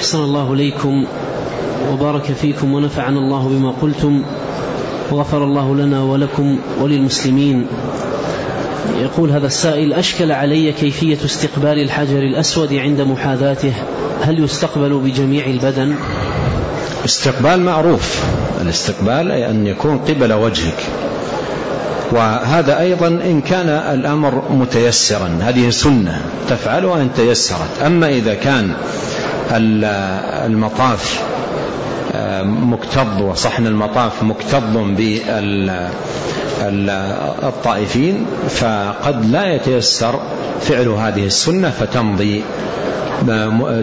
أحسن الله إليكم وبارك فيكم ونفعنا الله بما قلتم وغفر الله لنا ولكم وللمسلمين. يقول هذا السائل أشكل علي كيفية استقبال الحجر الأسود عند محاذاته؟ هل يستقبل بجميع البدن؟ استقبال معروف. الاستقبال أي أن يكون قبل وجهك. وهذا أيضا إن كان الأمر متيسرا هذه سنة تفعلها إن تيسرت. أما إذا كان المطاف آه، مكتظ وصحن المطاف مكتظ بالطائفين فقد لا يتيسر فعل هذه السنة فتمضي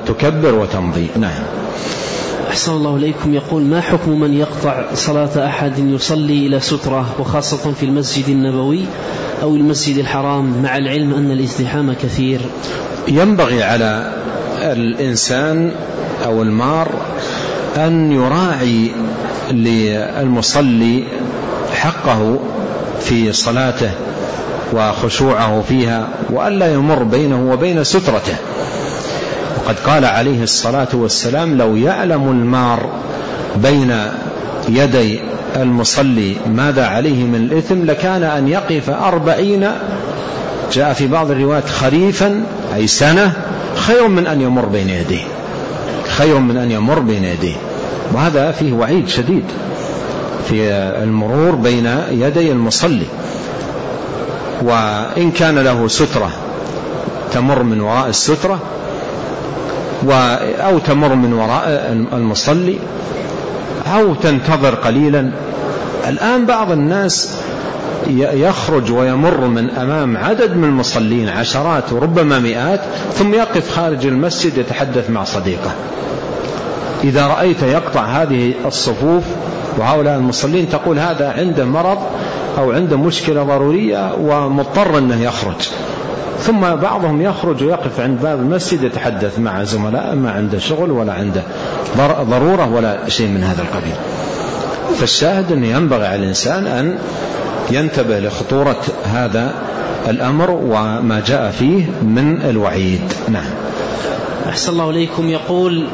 تكبر وتمضي. نعم. أحسن الله إليكم. يقول ما حكم من يقطع صلاة أحد يصلي إلى سترة وخاصة في المسجد النبوي أو المسجد الحرام مع العلم أن الازدحام كثير؟ ينبغي على الإنسان أو المار أن يراعي للمصلي حقه في صلاته وخشوعه فيها وألا يمر بينه وبين سترته. وقد قال عليه الصلاة والسلام لو يعلم المار بين يدي المصلي ماذا عليه من الإثم لكان أن يقف أربعين جاء في بعض الروايات خريفا أي سنة خير من أن يمر بين يديه. خير من أن يمر بين يديه. وهذا فيه وعيد شديد في المرور بين يدي المصلي. وإن كان له سترة تمر من وراء السترة أو تمر من وراء المصلي أو تنتظر قليلا. الآن بعض الناس يخرج ويمر من أمام عدد من المصلين عشرات وربما مئات ثم يقف خارج المسجد يتحدث مع صديقه. إذا رأيت يقطع هذه الصفوف وهؤلاء المصلين تقول هذا عنده مرض أو عنده مشكلة ضرورية ومضطر أنه يخرج. ثم بعضهم يخرج ويقف عند باب المسجد يتحدث مع زملاء ما عنده شغل ولا عنده ضرورة ولا شيء من هذا القبيل. فالشاهد أنه ينبغي على الإنسان أن ينتبه لخطورة هذا الأمر وما جاء فيه من الوعيد. نعم. أحسن الله إليكم. يقول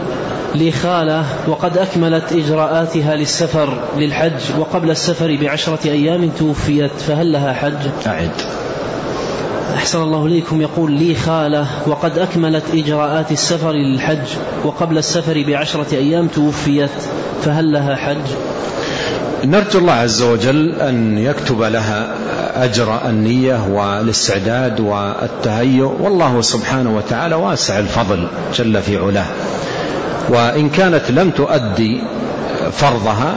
لي خالة وقد أكملت إجراءاتها للسفر للحج وقبل السفر بعشرة أيام توفيت فهل لها حج؟ أعد. أحسن الله إليكم. يقول لي خالة وقد أكملت إجراءات السفر للحج وقبل السفر بعشرة أيام توفيت فهل لها حج؟ نرجو الله عز وجل أن يكتب لها أجر النية والاستعداد والتهيؤ والله سبحانه وتعالى واسع الفضل جل في علاه. وإن كانت لم تؤدي فرضها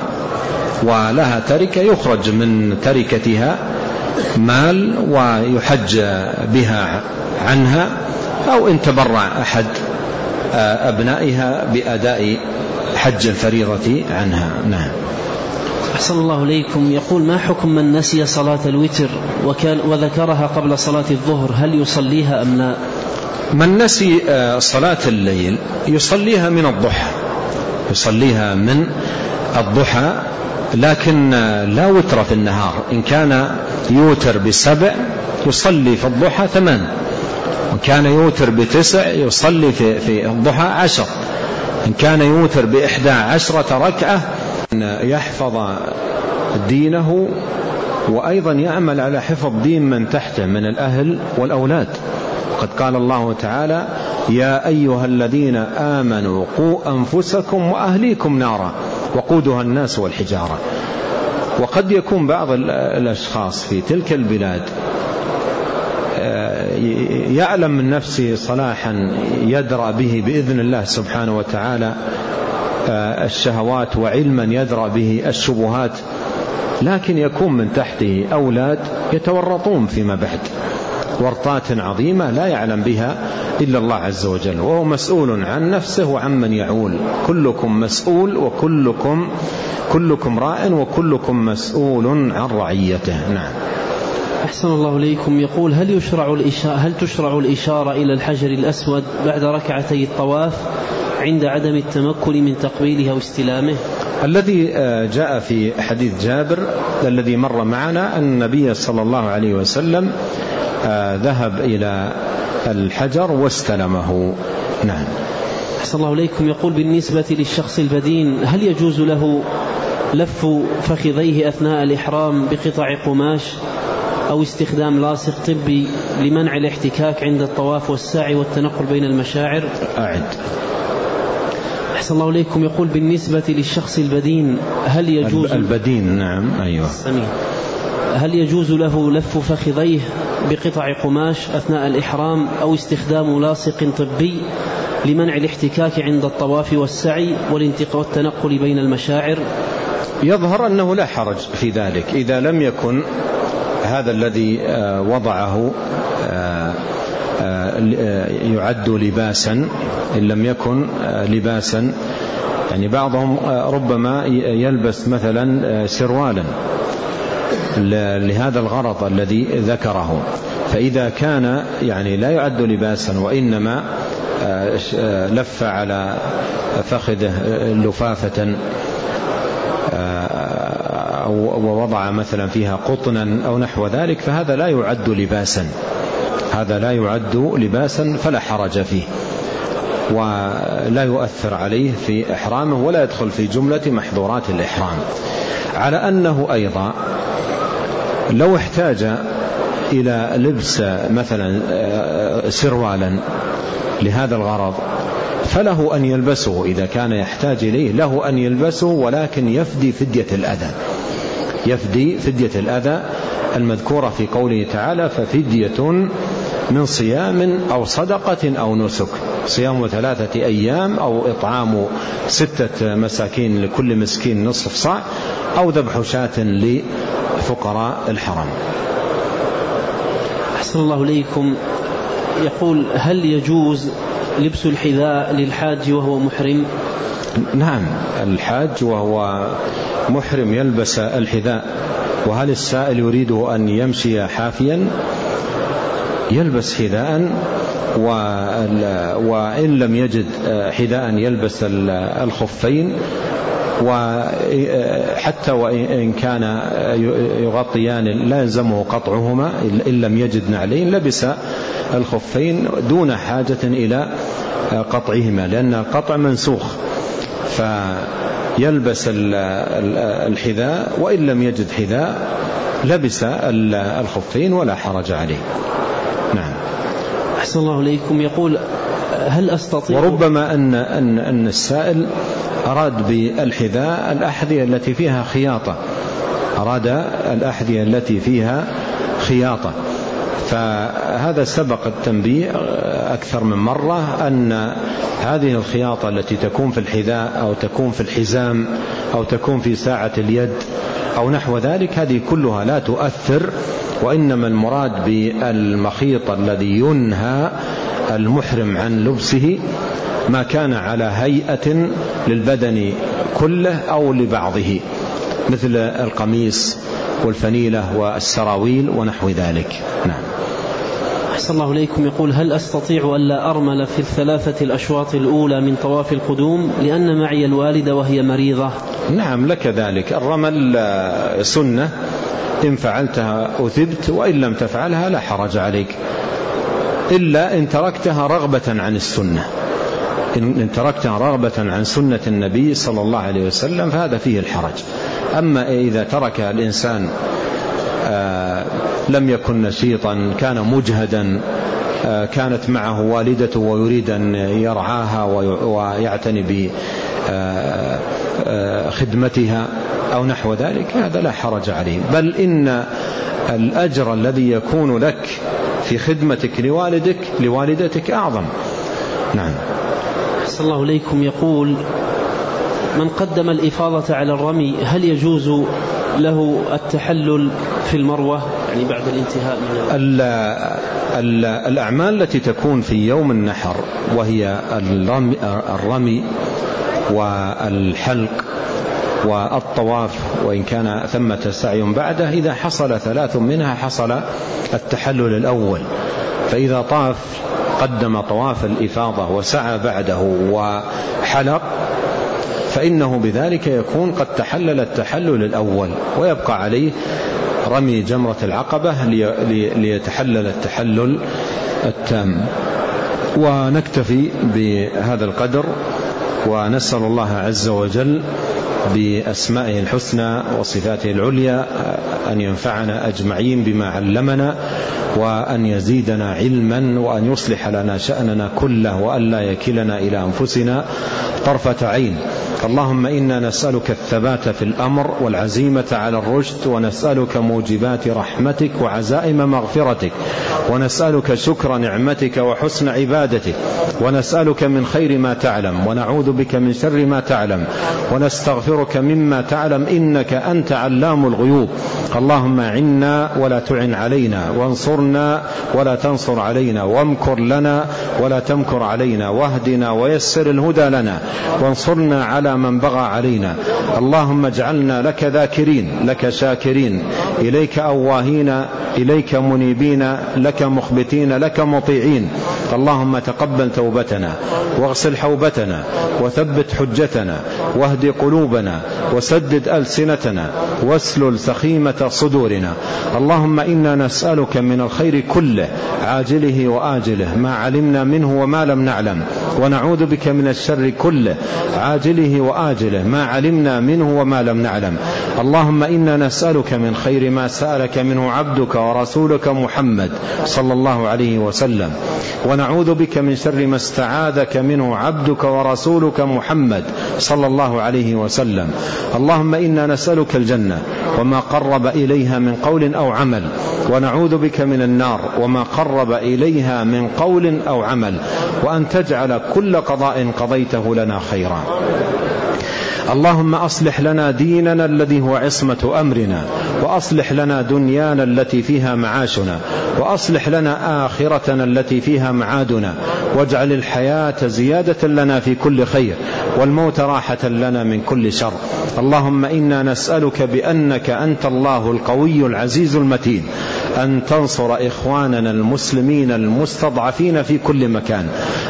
ولها تركة يخرج من تركتها مال ويحج بها عنها أو إن تبرع أحد أبنائها بأداء حج الفريضة عنها. نعم. أحسن الله إليكم. يقول ما حكم من نسي صلاة الوتر وكان وذكرها قبل صلاة الظهر؟ هل يصليها أم لا؟ من نسي آه، صلاة الليل يصليها من الضحى. يصليها من الضحى لكن آه، لا وتر في النهار. إن كان يوتر بسبع يصلي في الضحى ثمان. وإن كان يوتر بتسع يصلي في, في الضحى عشر. إن كان يوتر بإحدى عشرة ركعة يحفظ دينه وأيضا يعمل على حفظ دين من تحته من الأهل والأولاد. وقد قال الله تعالى يا أيها الذين آمنوا قوا أنفسكم وأهليكم نارا وقودها الناس والحجارة. وقد يكون بعض الأشخاص في تلك البلاد آه، يعلم من نفسه صلاحا يدرى به بإذن الله سبحانه وتعالى الشهوات وعلما يدرى به الشبهات لكن يكون من تحته أولاد يتورطون فيما بعد. ورطات عظيمة لا يعلم بها إلا الله عز وجل وهو مسؤول عن نفسه وعن من يعول. كلكم مسؤول وكلكم كلكم راع وكلكم مسؤول عن رعيته. نعم. أحسن الله إليكم. يقول هل يشرع الإشارة هل تشرع الإشارة إلى الحجر الأسود بعد ركعتي الطواف؟ عند عدم التمكن من تقبيله أو استلامه. الذي آه، جاء في حديث جابر الذي مر معنا أن النبي صلى الله عليه وسلم آه، ذهب إلى الحجر واستلمه. نعم. أحسن الله إليكم. يقول بالنسبة للشخص البدين هل يجوز له لف فخذيه أثناء الإحرام بقطع قماش أو استخدام لاصق طبي لمنع الاحتكاك عند الطواف والسعي والتنقل بين المشاعر؟ أعد. أحسن الله إليكم. يقول بالنسبة للشخص البدين هل يجوز البدين نعم أيوة. سمين هل يجوز له لف فخذيه بقطع قماش أثناء الإحرام أو استخدام لاصق طبي لمنع الاحتكاك عند الطواف والسعي والتنقل بين المشاعر؟ يظهر أنه لا حرج في ذلك. إذا لم يكن هذا الذي آه، وضعه آه، يعد لباسا إن لم يكن لباسا. يعني بعضهم ربما يلبس مثلا سروالا لهذا الغرض الذي ذكره. فإذا كان يعني لا يعد لباسا وإنما لف على فخذه لفافة ووضع مثلا فيها قطنا أو نحو ذلك فهذا لا يعد لباسا. هذا لا يعد لباسا فلا حرج فيه. ولا يؤثر عليه في إحرامه ولا يدخل في جملة محظورات الإحرام. على أنه أيضا لو احتاج إلى لبس مثلا سروالا لهذا الغرض فله أن يلبسه. إذا كان يحتاج إليه له أن يلبسه ولكن يفدي فدية الأذى. يفدي فدية الأذى المذكورة في قوله تعالى ففدية من صيام أو صدقة أو نسك. صيام ثلاثة أيام أو إطعام ستة مساكين لكل مسكين نصف صاع أو ذبح شاة لفقراء الحرم. أحسن الله إليكم. يقول هل يجوز لبس الحذاء للحاج وهو محرم؟ نعم الحاج وهو محرم يلبس الحذاء. وهل السائل يريده أن يمشي حافيا؟ يلبس حذاء وإن لم يجد حذاء يلبس الخفين. وحتى وإن كان يغطيان لا يلزمه قطعهما إن لم يجد نعلين لبس الخفين دون حاجة إلى قطعهما لأن القطع منسوخ. فيلبس الحذاء وإن لم يجد حذاء لبس الخفين ولا حرج عليه. أحسن الله إليكم. يقول هل أستطيع؟ وربما أن, أن, أن السائل أراد بالحذاء الأحذية التي فيها خياطة. أراد الأحذية التي فيها خياطة. فهذا سبق التنبيه أكثر من مرة أن هذه الخياطة التي تكون في الحذاء أو تكون في الحزام أو تكون في ساعة اليد أو نحو ذلك هذه كلها لا تؤثر وإنما المراد بالمخيط الذي ينهى المحرم عن لبسه ما كان على هيئة للبدن كله أو لبعضه مثل القميص والفنيلة والسراويل ونحو ذلك. نعم. أحسن الله إليكم. يقول هل أستطيع ألا أرمل في الثلاثة الأشواط الأولى من طواف القدوم لأن معي الوالدة وهي مريضة؟ نعم لك ذلك. الرمل سنة. إن فعلتها أثبت وإن لم تفعلها لا حرج عليك. إلا إن تركتها رغبة عن السنة. إن تركتها رغبة عن سنة النبي صلى الله عليه وسلم فهذا فيه الحرج. أما إذا ترك الإنسان آه، لم يكن نشيطا كان مجهدا آه، كانت معه والدته ويريد أن يرعاها ويعتني بخدمتها آه، أو نحو ذلك هذا لا حرج عليه. بل إن الأجر الذي يكون لك في خدمتك لوالدك لوالدتك أعظم. نعم. أحسن الله إليكم. يقول من قدم الإفاضة على الرمي هل يجوز له التحلل في المروة يعني بعد الانتهاء من ال ال الأعمال التي تكون في يوم النحر وهي الرمي, الرمي والحلق والطواف وإن كان ثمة سعي بعده إذا حصل ثلاث منها حصل التحلل الأول. فإذا طاف قدم طواف الإفاضة وسعى بعده وحلق فإنه بذلك يكون قد تحلل التحلل الأول ويبقى عليه رمي جمرة العقبة ليتحلل التحلل التام. ونكتفي بهذا القدر ونسأل الله عز وجل بأسمائه الحسنى وصفاته العليا أن ينفعنا أجمعين بما علمنا وأن يزيدنا علما وأن يصلح لنا شأننا كله وأن لا يكلنا إلى أنفسنا طرفة عين. اللهم إنا نسألك الثبات في الأمر والعزيمة على الرشد ونسألك موجبات رحمتك وعزائم مغفرتك ونسألك شكر نعمتك وحسن عبادتك ونسألك من خير ما تعلم ونعوذ بك من شر ما تعلم ونستغفرك مما تعلم إنك أنت علام الغيوب. اللهم عنا ولا تعن علينا وانصرنا ولا تنصر علينا وامكر لنا ولا تمكر علينا واهدنا ويسر الهدى لنا وانصرنا على من بغى علينا. اللهم اجعلنا لك ذاكرين لك شاكرين. إليك أواهين إليك منيبين لك مخبتين لك مطيعين. اللهم تقبل توبتنا واغسل حوبتنا وثبت حجتنا واهد قلوبنا وسدد ألسنتنا واسلل سخيمة صدورنا. اللهم إنا نسألك من الخير كله عاجله وآجله ما علمنا منه وما لم نعلم. ونعوذ بك من الشر كله عاجله وآجله. ما علمنا منه وما لم نعلم. اللهم إنا نسألك من خير ما سألك منه عبدك ورسولك محمد صلى الله عليه وسلم. ونعوذ بك من شر ما استعاذك منه عبدك ورسولك محمد صلى الله عليه وسلم. اللهم إنا نسألك الجنة وما قرب إليها من قول أو عمل. ونعوذ بك من النار وما قرب إليها من قول أو عمل. وأن تجعل كل قضاء قضيته لنا خيرا. اللهم أصلح لنا ديننا الذي هو عصمة أمرنا وأصلح لنا دنيانا التي فيها معاشنا وأصلح لنا آخرتنا التي فيها معادنا واجعل الحياة زيادة لنا في كل خير والموت راحة لنا من كل شر. اللهم إنا نسألك بأنك أنت الله القوي العزيز المتين أن تنصر إخواننا المسلمين المستضعفين في كل مكان.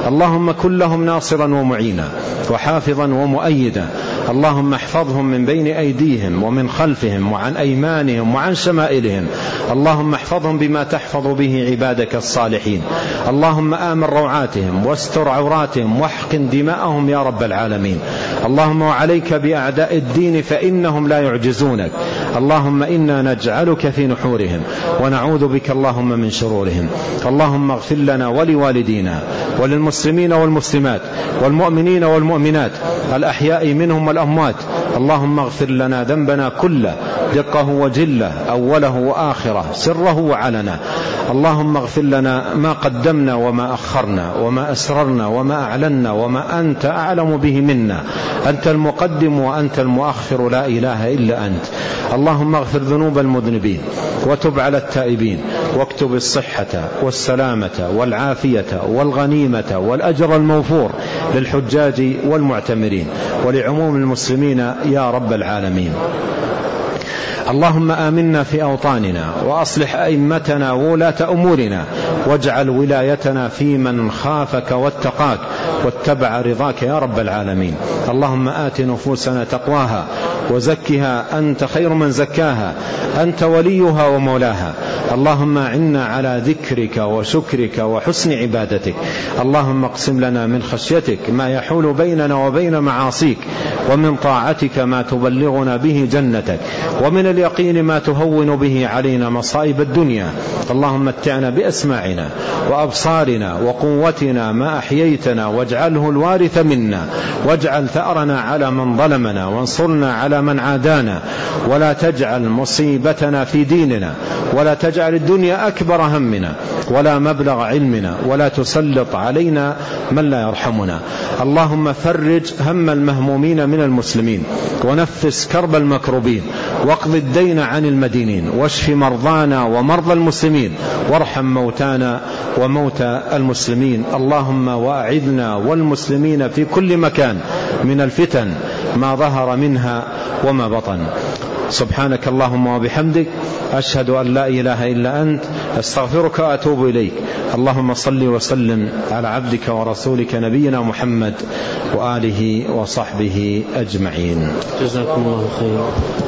اللهم كن لهم ناصرا ومعينا وحافظا ومؤيدا اللهم احفظهم من بين أيديهم ومن خلفهم وعن أيمانهم وعن شمائلهم. اللهم احفظهم بما تحفظ به عبادك الصالحين. اللهم آمن روعاتهم واستر عوراتهم واحقن دماءهم يا رب العالمين. اللهم وعليك بأعداء الدين فإنهم لا يعجزونك. اللهم إنا نجعلك في نحورهم ونعوذ بك اللهم من شرورهم. اللهم اغفر لنا ولوالدينا وللمسلمين والمسلمات والمؤمنين والمؤمنات الأحياء منهم والأموات اللهم اغفر لنا ذنبنا كله دقه وجله أوله وآخره سره وعلنا اللهم اغفر لنا ما قدمنا وما أخرنا وما أسررنا وما أعلنا وما أنت أعلم به منا. أنت المقدم وأنت المؤخر لا إله إلا أنت. اللهم اغفر ذنوب المذنبين وتب على التائبين واكتب الصحة والسلامة والعافية والغنيمة والأجر الموفور للحجاج والمعتمرين ولعموم المسلمين يا رب العالمين. اللهم آمنا في أوطاننا وأصلح أئمتنا وولاة أمورنا. واجعل ولايتنا في من خافك واتقاك واتبع رضاك يا رب العالمين. اللهم آت نفوسنا تقواها وزكها أنت خير من زكاها أنت وليها ومولاها. اللهم عنا على ذكرك وشكرك وحسن عبادتك. اللهم اقسم لنا من خشيتك ما يحول بيننا وبين معاصيك ومن طاعتك ما تبلغنا به جنتك ومن اليقين ما تهون به علينا مصائب الدنيا. اللهم متعنا بأسماعنا وأبصارنا وقوتنا ما أحييتنا واجعله الوارث منا واجعل ثأرنا على من ظلمنا وانصرنا على من عادانا ولا تجعل مصيبتنا في ديننا ولا تجعل الدنيا أكبر همنا ولا مبلغ علمنا ولا تسلط علينا من لا يرحمنا اللهم فرج هم المهمومين من المسلمين ونفس كرب المكروبين واقض الدين عن المدينين واشف مرضانا ومرضى المسلمين وارحم موتانا وموتى المسلمين. اللهم واعذنا والمسلمين في كل مكان من الفتن ما ظهر منها وما بطن. سبحانك اللهم وبحمدك أشهد أن لا إله إلا أنت أستغفرك وأتوب إليك. اللهم صل وسلم على عبدك ورسولك نبينا محمد وآله وصحبه أجمعين. جزاكم الله خيرا.